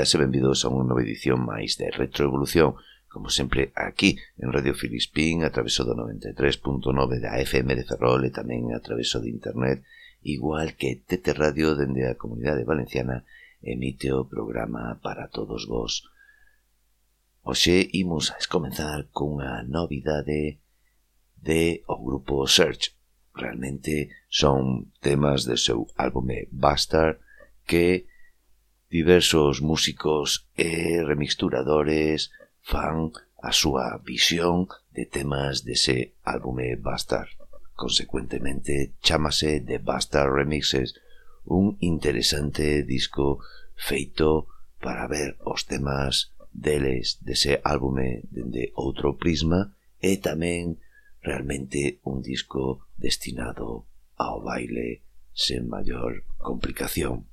benvidas e benvidos a unha nova edición máis de Retroevolución, como sempre aquí en Radio Filispín, a traveso do 93.9 da FM de Ferrol e tamén a traveso de internet, igual que TT Radio dende a Comunidade Valenciana emite o programa para todos vos. Oxe, imos a escomenzar cunha novidade de o grupo Search. Realmente son temas de seu álbume Bastard que Diversos músicos e remixturadores fan a súa visión de temas dese álbume Bastard. Consecuentemente, chamase The Bastard Remixes, un interesante disco feito para ver os temas deles dese álbume dende outro prisma e tamén realmente un disco destinado ao baile sen maior complicación.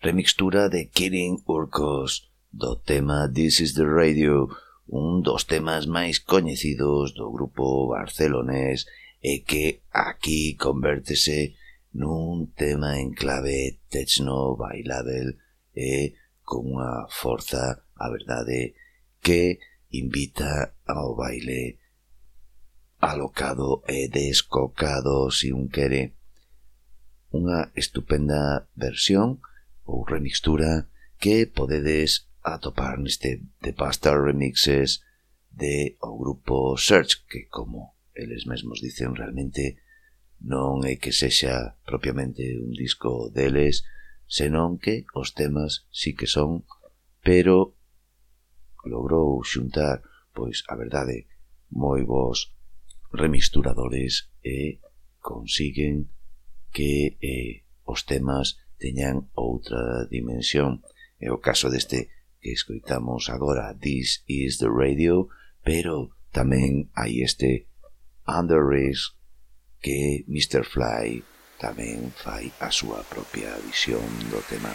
remixtura de Kirin Urcos do tema This is the Radio, un dos temas máis coñecidos do grupo barcelonés e que aquí convértese nun tema en clave techno bailável e con unha forza, a verdade, que invita ao baile alocado e descocado, se si un quere. Unha estupenda versión ou remixtura que podedes atopar neste The Pasta Remixes de o grupo Search, que como eles mesmos dicen realmente non é que sexa propiamente un disco deles, senón que os temas sí que son, pero logrou xuntar, pois, a verdade, moi vos remixturadores e consiguen que eh, os temas teñan outra dimensión. É o caso deste que escoitamos agora, This is the Radio, pero tamén hai este Under Risk que Mr. Fly tamén fai a súa propia visión do tema.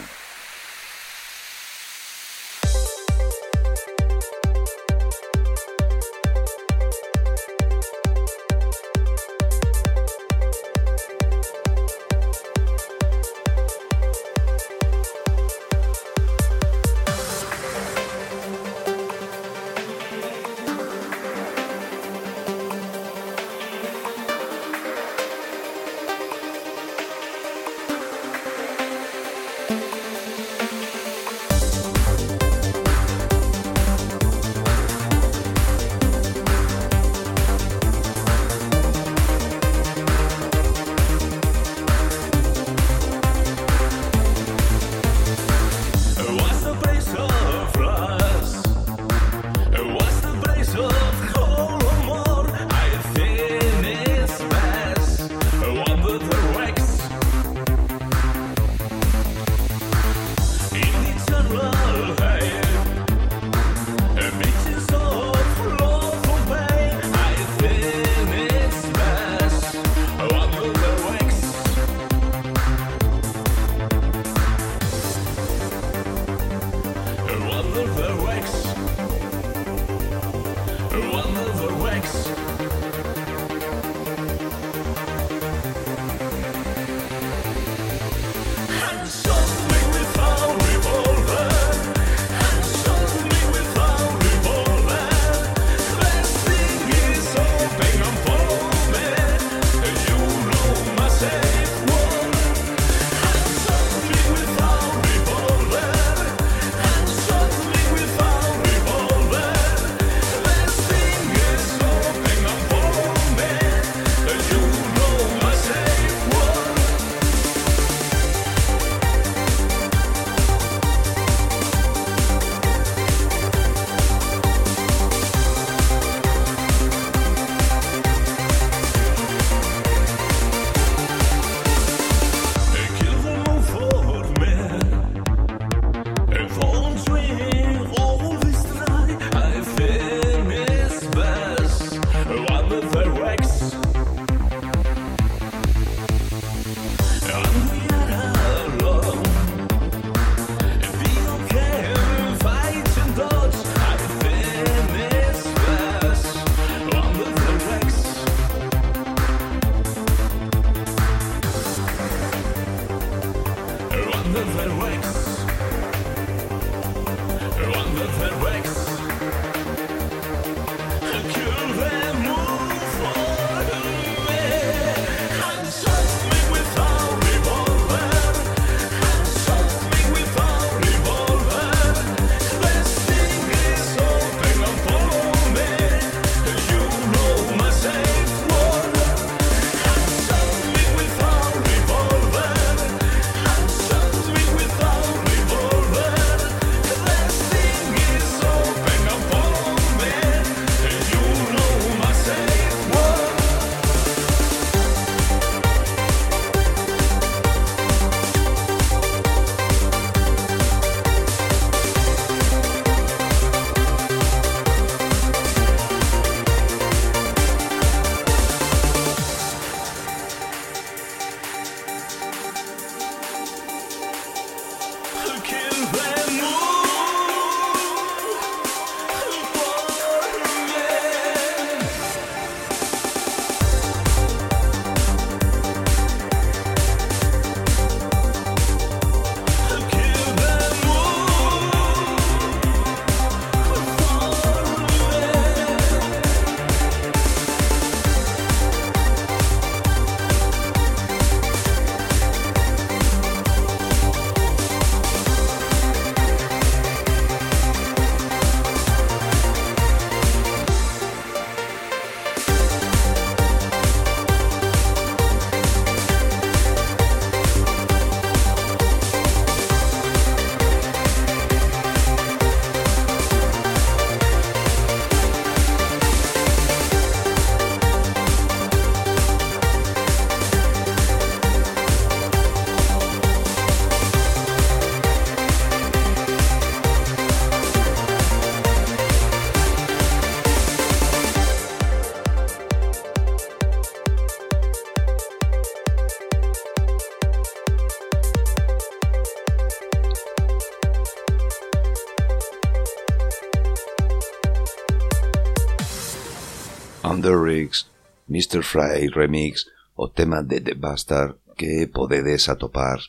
Mr. Fry Remix, o tema de The Bastard que podedes atopar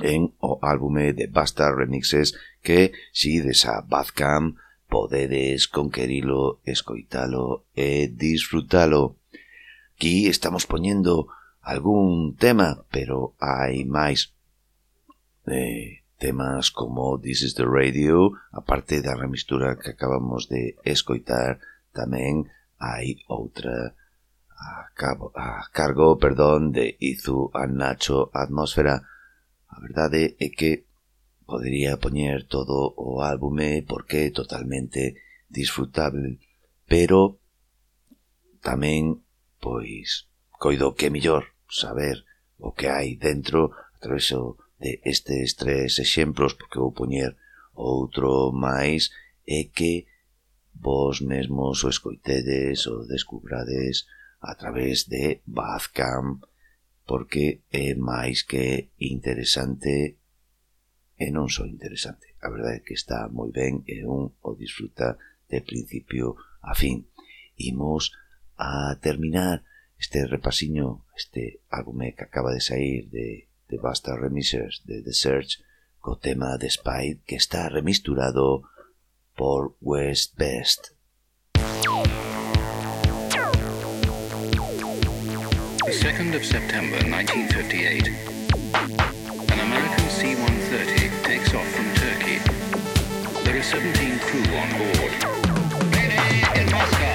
en o álbume de Bastard Remixes que, si desa Badcamp, podedes conquerilo, escoitalo e disfrutalo. Aquí estamos poñendo algún tema, pero hai máis. Eh, temas como This is the Radio, aparte da remistura que acabamos de escoitar, tamén hai outra a, cabo, a cargo perdón de Izu a Nacho Atmósfera. A verdade é que podería poñer todo o álbume porque é totalmente disfrutable, pero tamén, pois, coido que é millor saber o que hai dentro a través de estes tres exemplos, porque vou poñer outro máis, é que vos mesmos o escoitedes, o descubrades, a través de Bazcamp, porque é máis que interesante e non só interesante. A verdade é que está moi ben e un o disfruta de principio a fin. Imos a terminar este repasiño, este álbume que acaba de sair de, de Basta Remixers de The Search, co tema de Spide que está remisturado por West Best. 2nd of September 1958 An American C-130 takes off from Turkey. There are 17 crew on board. In Moscow!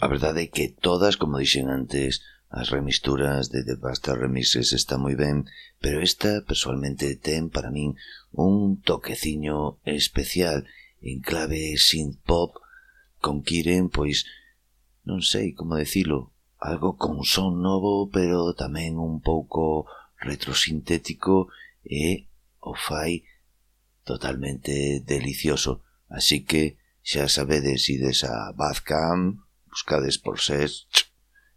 A verdade é que todas, como dixen antes, as remisturas de The Basta Remixes está moi ben, pero esta personalmente ten para min un toqueciño especial en clave synth pop con Kiren, pois, non sei como decilo, algo con son novo, pero tamén un pouco retrosintético e o fai totalmente delicioso. Así que Xa sabedes, ides a Bandcamp, buscades por search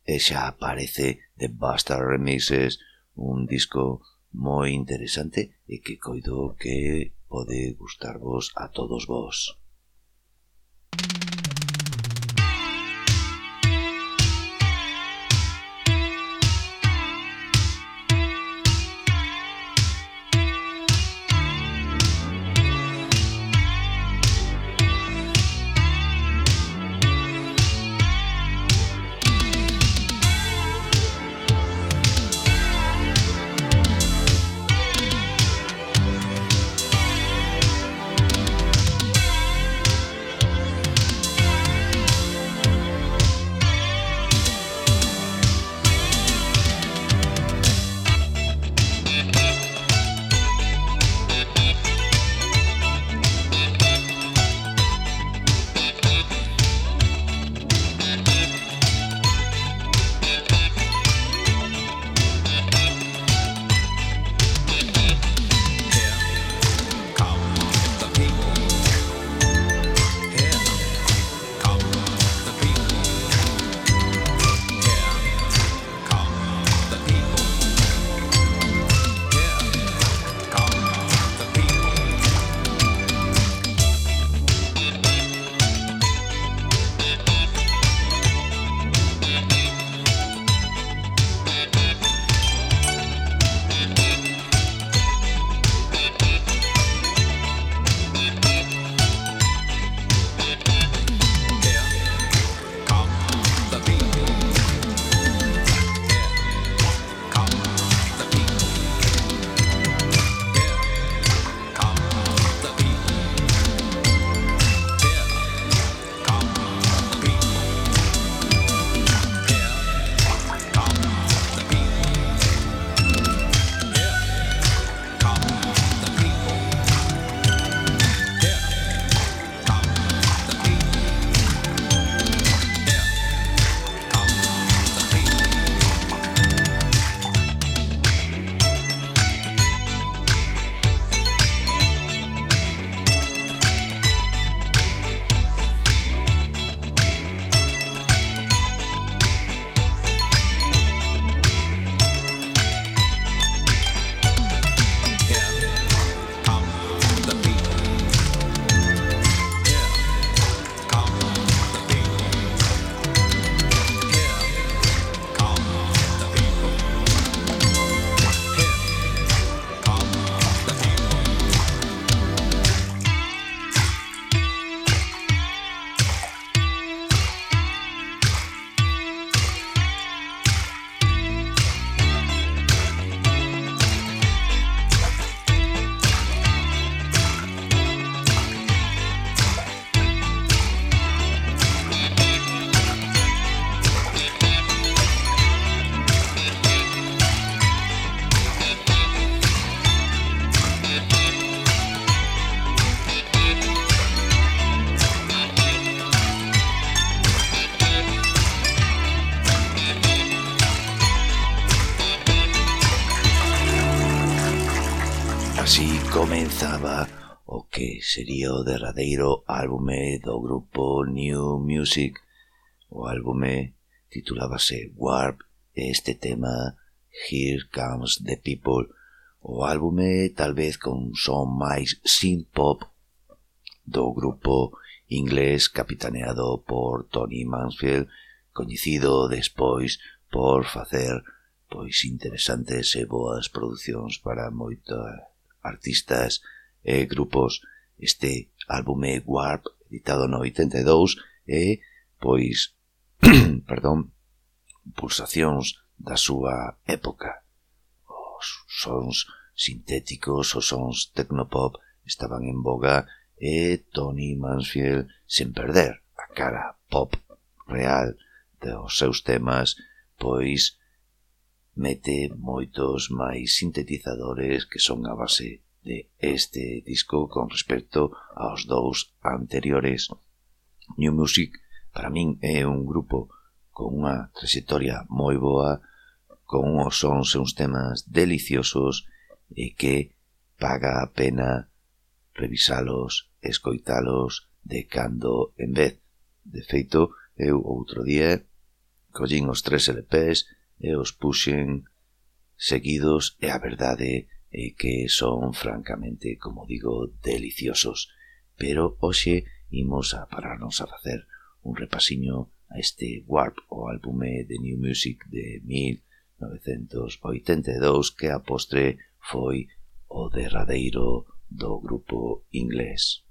e xa aparece de Basta Remixes un disco moi interesante e que coido que pode gustarvos a todos vos. sería o derradeiro álbume do grupo New Music. O álbume titulábase Warp e este tema Here Comes the People. O álbume tal vez con son máis synth-pop do grupo inglés capitaneado por Tony Mansfield, coñecido despois por facer pois interesantes e boas producións para moitos artistas e grupos Este álbume Warp, editado no 82, e pois, perdón, pulsacións da súa época. Os sons sintéticos, os sons tecnopop estaban en boga e Tony Mansfield, sen perder a cara pop real dos seus temas, pois mete moitos máis sintetizadores que son a base de este disco con respecto aos dous anteriores. New Music para min é un grupo con unha trayectoria moi boa, con os sons e uns temas deliciosos e que paga a pena revisalos, escoitalos de cando en vez. De feito, eu outro día collín os tres LPs e os puxen seguidos e a verdade e que son francamente, como digo, deliciosos. Pero hoxe imos a pararnos a facer un repasiño a este Warp, o álbume de New Music de 1982, que a postre foi o derradeiro do grupo inglés.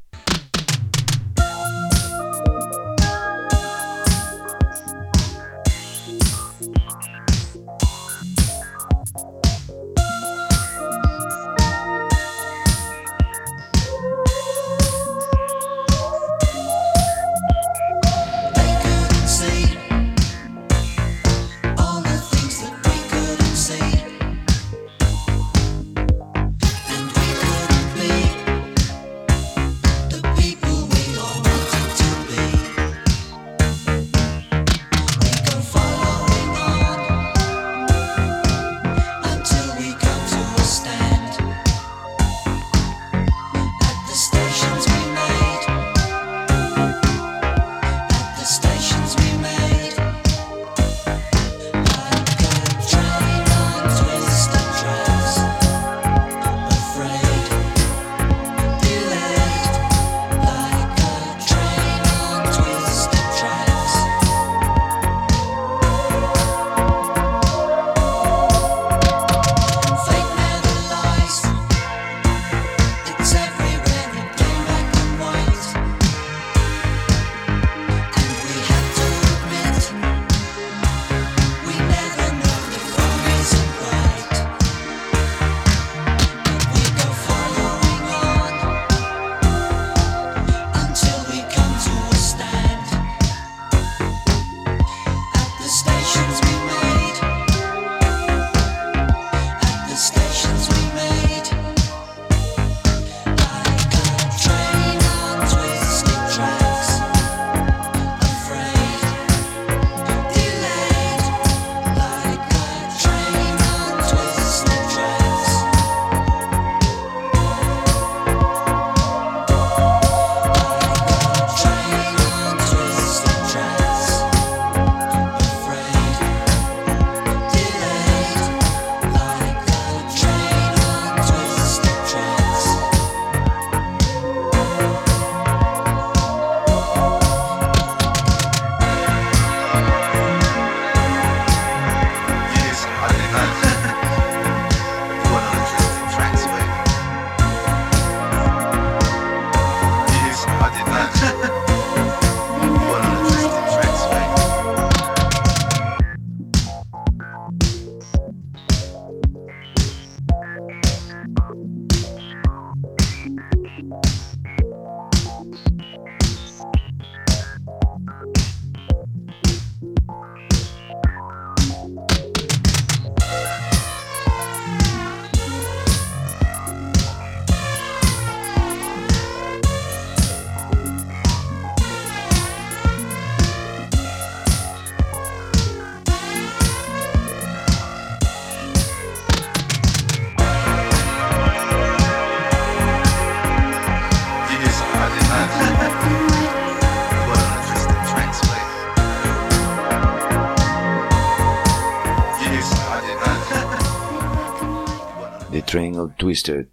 Twisted,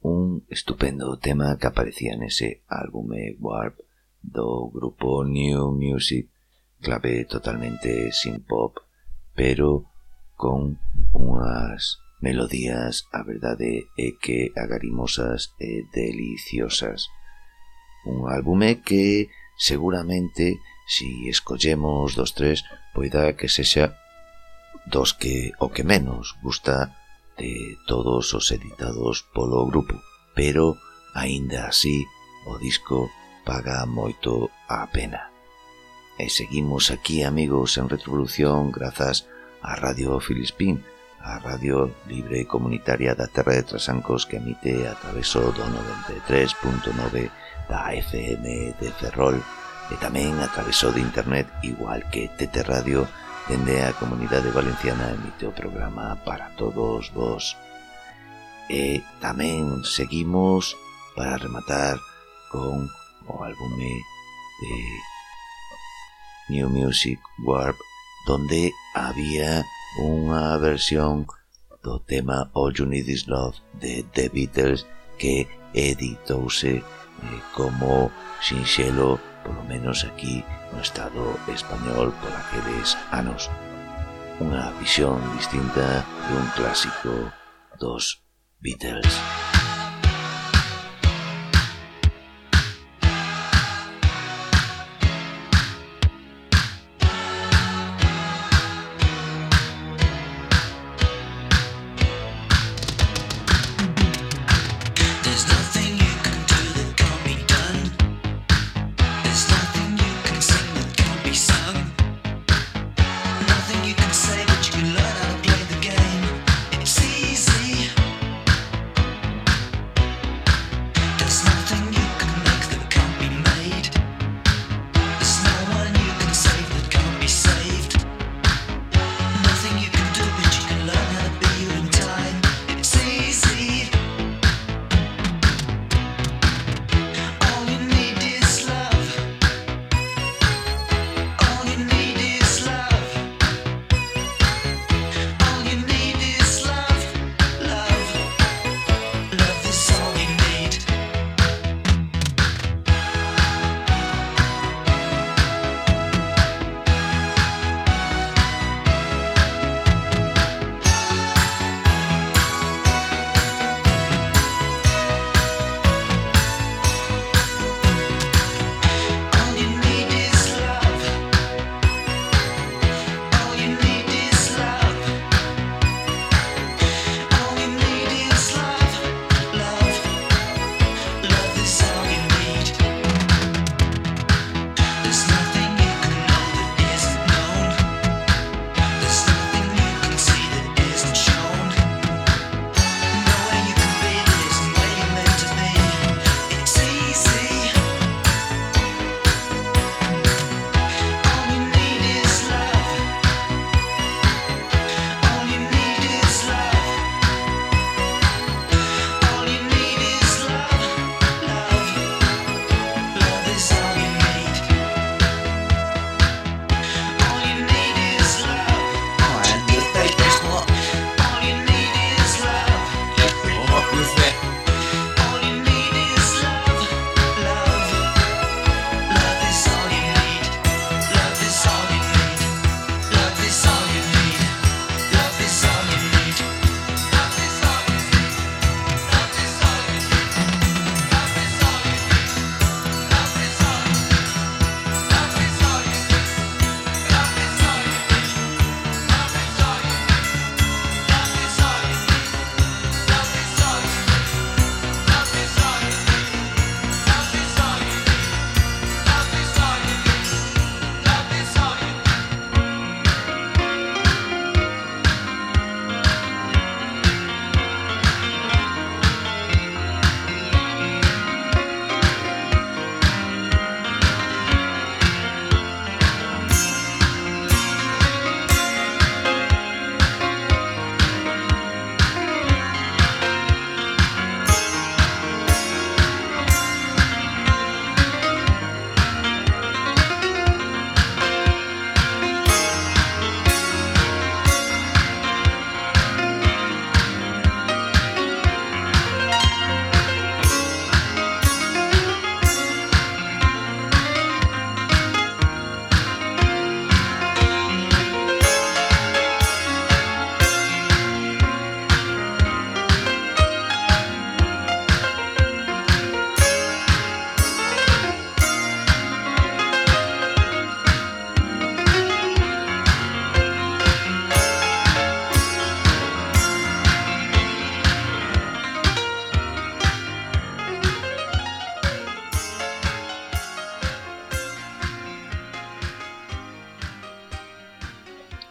un estupendo tema que aparecía nese álbume Warp do grupo New Music, clave totalmente sin pop, pero con unhas melodías a verdade é que agarimosas e deliciosas. Un álbume que seguramente, si escollemos dos tres, poida que sexa dos que o que menos gusta de todos os editados polo grupo, pero, aínda así, o disco paga moito a pena. E seguimos aquí, amigos, en Retrovolución, grazas a Radio Filispín, a Radio Libre Comunitaria da Terra de Trasancos que emite a traveso do 93.9 da FM de Ferrol e tamén a traveso de internet igual que TT Radio dende a Comunidade Valenciana emite o programa para todos vos. E tamén seguimos para rematar con o álbume de New Music Warp donde había unha versión do tema All You Need Is Love de The Beatles que editouse eh, como sinxelo polo menos aquí no Estado español por aqueles anos. Ah, Unha visión distinta de un clásico dos Beatles. Beatles.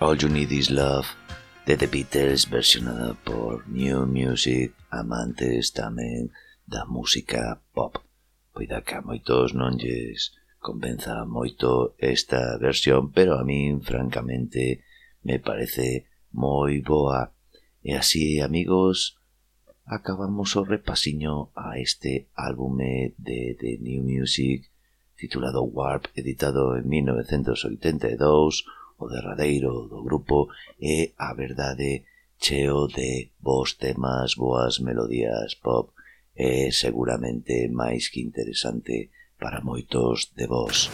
All You Need Is Love de The Beatles versionada por New Music amantes tamén da música pop. Poida que a moitos non lles convenza moito esta versión, pero a min, francamente, me parece moi boa. E así, amigos, acabamos o repasiño a este álbume de The New Music titulado Warp, editado en 1982, o derradeiro do grupo é a verdade cheo de bons temas, boas melodías pop é seguramente máis que interesante para moitos de vós.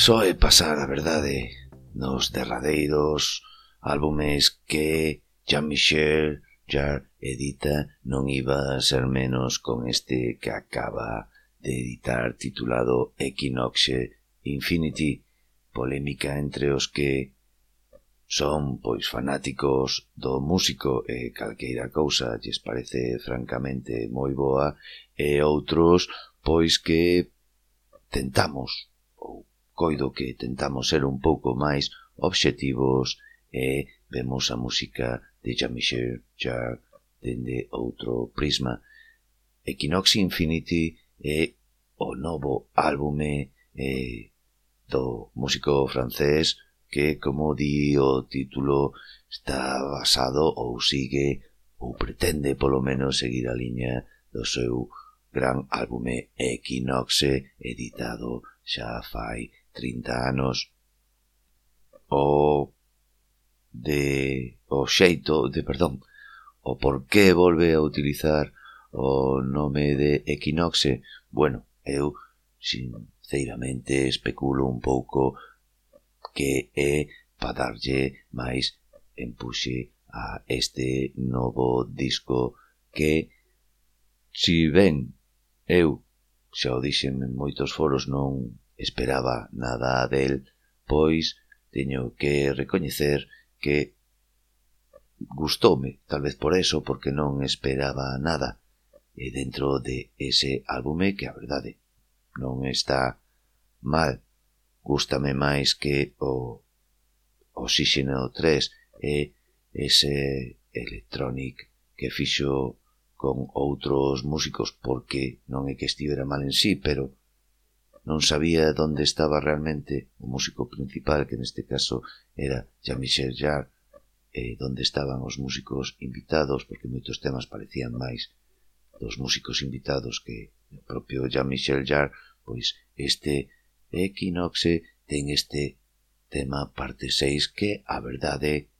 Só é pasar a verdade eh, nos derradeiros álbumes que Jean-Michel Jarre edita non iba a ser menos con este que acaba de editar titulado Equinoxe Infinity, polémica entre os que son pois fanáticos do músico e calqueira cousa lles parece francamente moi boa e outros pois que tentamos coido que tentamos ser un pouco máis obxectivos e vemos a música de Jean-Michel Jarre dende outro prisma. Equinox Infinity é o novo álbume eh, do músico francés que, como di o título, está basado ou sigue ou pretende polo menos seguir a liña do seu gran álbume Equinoxe editado xa fai 30 anos o de o xeito de perdón o por que volve a utilizar o nome de equinoxe bueno, eu sinceramente especulo un pouco que é para darlle máis empuxe a este novo disco que si ben eu xa o dixen en moitos foros non esperaba nada del, pois teño que recoñecer que gustoume, tal vez por eso, porque non esperaba nada e dentro de ese álbume que a verdade non está mal. Gústame máis que o Oxígeno 3 e ese electronic que fixo con outros músicos porque non é que estivera mal en sí, pero non sabía onde estaba realmente o músico principal, que neste caso era Jean-Michel Jarre, eh, onde estaban os músicos invitados, porque moitos temas parecían máis dos músicos invitados que o propio Jean-Michel Jarre, pois este Equinoxe ten este tema parte 6 que a verdade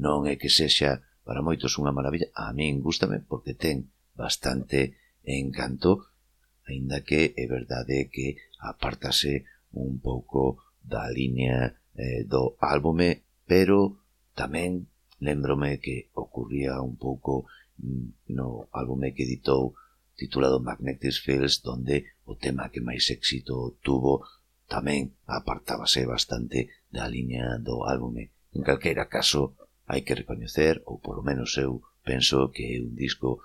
non é que sexa para moitos unha maravilla, a min gustame porque ten bastante encanto, aínda que é verdade que apártase un pouco da liña eh, do álbume, pero tamén lembrome que ocurría un pouco mm, no álbume que editou titulado Magnetic Fields, donde o tema que máis éxito tuvo tamén apartábase bastante da liña do álbume. En calquera caso, hai que recoñecer, ou polo menos eu penso que é un disco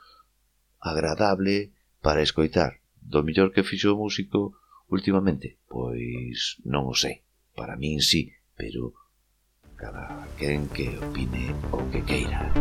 agradable para escoitar. Do millor que fixo o músico, Últimamente, pois non o sei. Para min sí, pero cada quen que opine o que queira.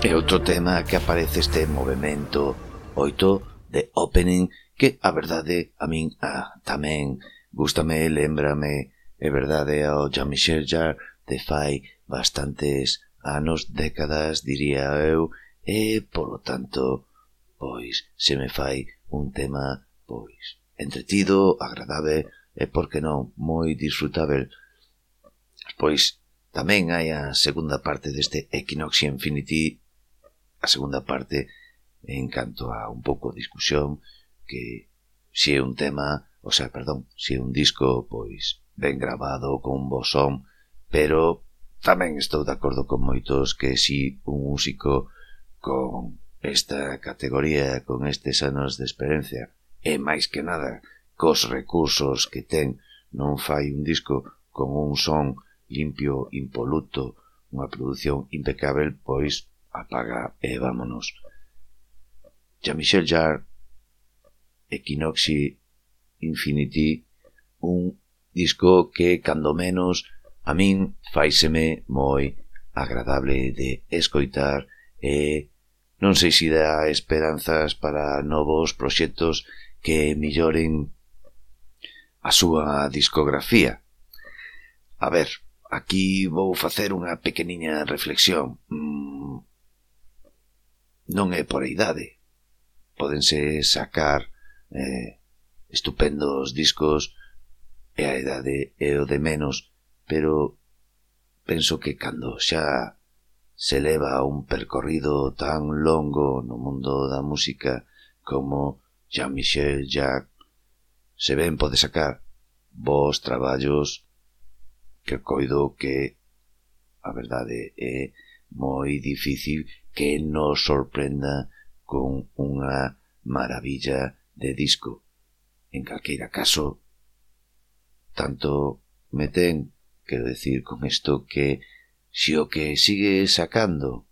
E outro tema que aparece este movimento 8 de Opening que a verdade a min ah, tamén gustame, lembrame é verdade ao Jean-Michel Jarre de fai bastantes anos, décadas, diría eu, e, polo tanto, pois, se me fai un tema, pois, entretido, agradable e, por que non, moi disfrutável. Pois, tamén hai a segunda parte deste Equinox Infinity a segunda parte en canto a un pouco discusión que se é un tema, o sea, perdón, se é un disco pois ben grabado con un bo son, pero tamén estou de acordo con moitos que si un músico con esta categoría, con estes anos de experiencia, e máis que nada cos recursos que ten, non fai un disco con un son limpio, impoluto, unha produción impecável, pois apaga e vámonos. Jean-Michel Jarre, Equinoxi, Infinity, un disco que, cando menos, a min faiseme moi agradable de escoitar e non sei se dá esperanzas para novos proxectos que milloren a súa discografía. A ver, aquí vou facer unha pequeniña reflexión. Mm, non é por a idade. Pódense sacar eh, estupendos discos e a idade é o de menos, pero penso que cando xa se leva un percorrido tan longo no mundo da música como Jean-Michel Jacques, se ben pode sacar vos traballos que coido que a verdade é moi difícil que nos sorprenda con unha maravilla de disco. En calqueira caso, tanto me ten, quero decir con isto que si o que sigue sacando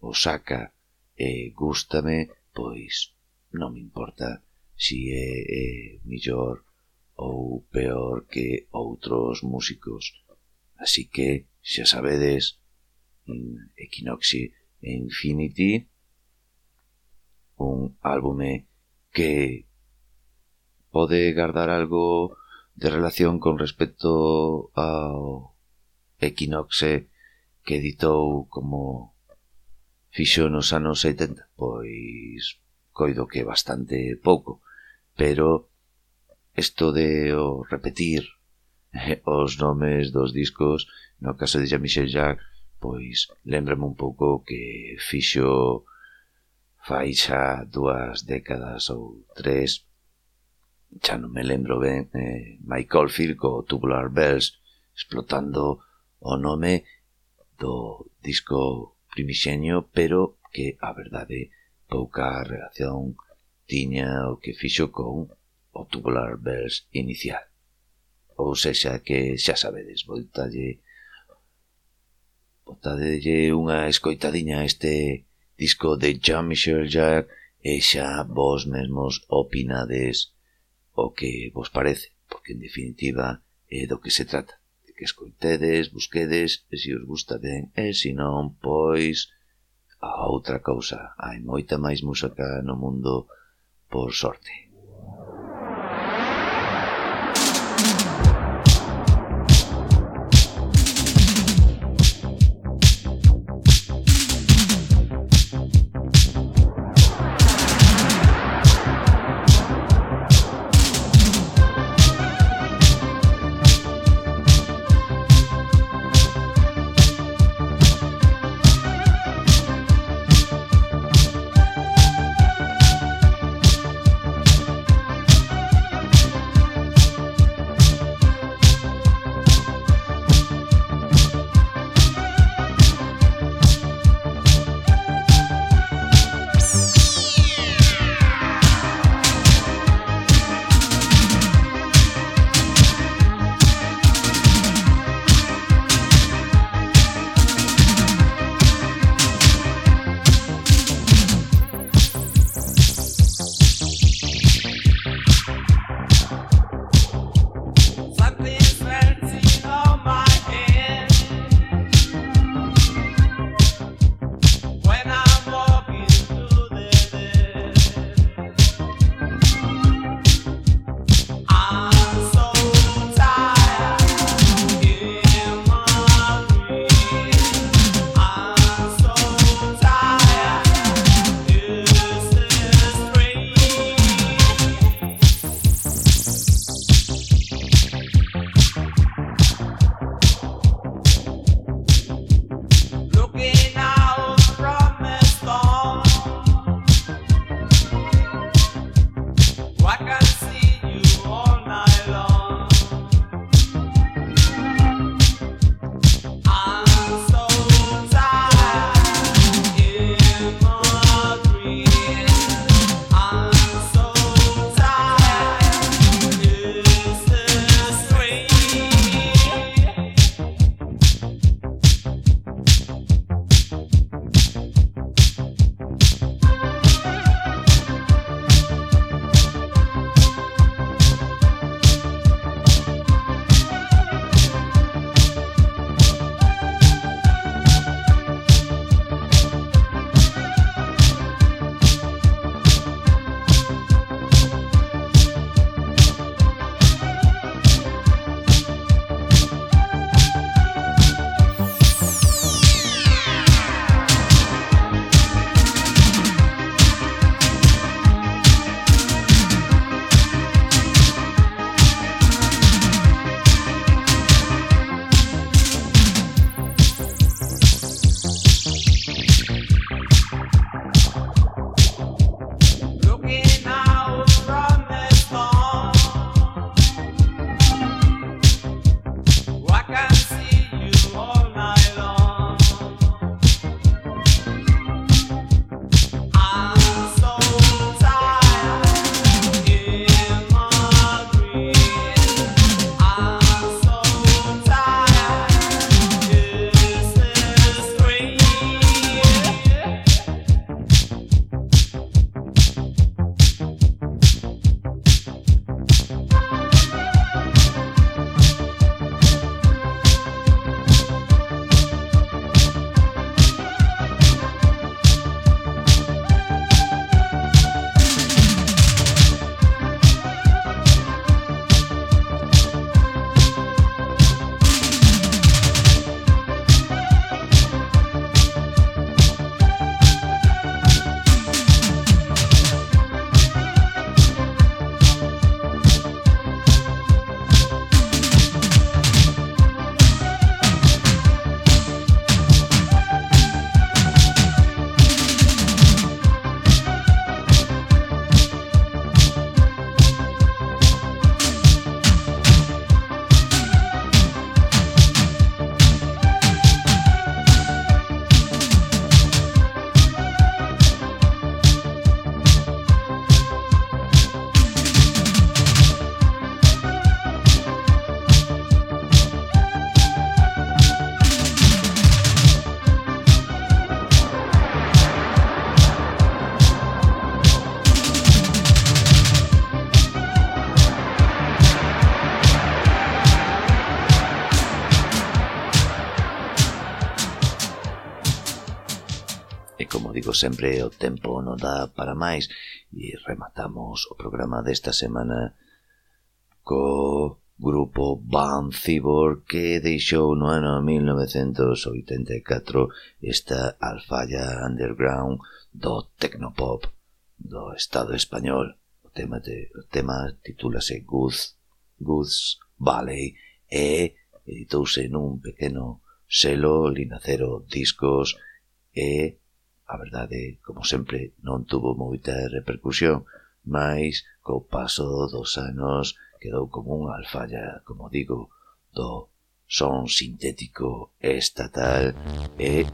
o saca e gústame, pois non me importa si é, é millor ou peor que outros músicos. Así que, xa sabedes, mm, Equinoxi Infinity, un álbume que pode guardar algo de relación con respecto ao Equinoxe que editou como fixo nos anos 70, pois coido que bastante pouco, pero isto de o repetir os nomes dos discos, no caso de Jean-Michel Jacques, pois lembrame un pouco o que fixo fai xa dúas décadas ou tres, xa non me lembro ben, eh, Michael Firco, Tubular Bells, explotando o nome do disco primixenio, pero que a verdade pouca relación tiña o que fixo con o Tubular Bells inicial. Ou sexa que xa sabedes, voltalle botadelle unha escoitadiña a este disco de Jean-Michel Jarre e xa vos mesmos opinades o que vos parece, porque en definitiva é do que se trata, de que escoitedes, busquedes, e se os gusta ben, e se non, pois a outra cousa. Hai moita máis música no mundo por sorte. sempre o tempo non dá para máis e rematamos o programa desta semana co grupo Van Cibor que deixou no ano 1984 esta alfalla underground do Tecnopop do Estado español. O tema, de, o tema titúlase Goose, Goose Valley e editouse nun pequeno selo Linacero Discos e A verdade, como sempre, non tuvo moita repercusión, mas co paso dos anos quedou como unha alfalla, como digo, do son sintético estatal e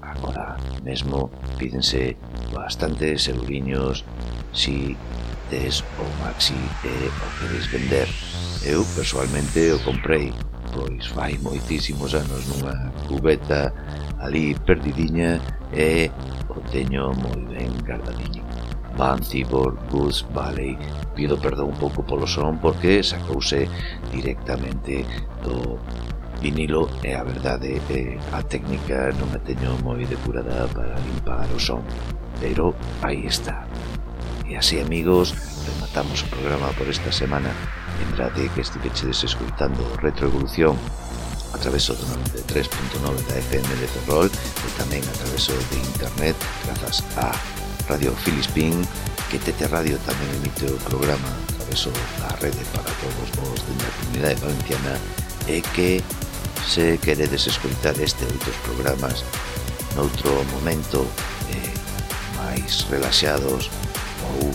agora mesmo pídense bastantes euriños si tes o maxi e o queres vender. Eu personalmente o comprei, pois fai moitísimos anos nunha cubeta ali perdidiña e o teño moi ben guardadiño. Mantibor Goose Valley. Pido perdón un pouco polo son porque sacouse directamente do vinilo e a verdade é a técnica non a teño moi depurada para limpar o son. Pero aí está. E así, amigos, rematamos o programa por esta semana. Lembrade que estiveches escutando Retroevolución a través do 93.9 da FM de Ferrol e tamén a través de internet grazas a Radio Filispín que TT Radio tamén emite o programa a través da rede para todos vos da comunidade valenciana e que se queredes escoitar este e outros programas noutro momento eh, máis relaxados ou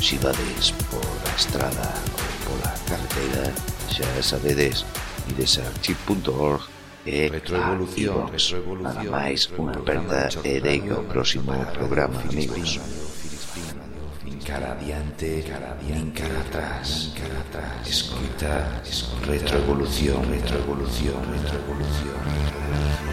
xivades por a estrada ou pola carretera xa sabedes desearchive.org e retroevolución, retroevolución, Nada máis, unha aperta e deica o próximo programa, amigos. Cara adiante, cara adiante, cara atrás, cara atrás. Escoita, retroevolución, retroevolución, retroevolución. retroevolución.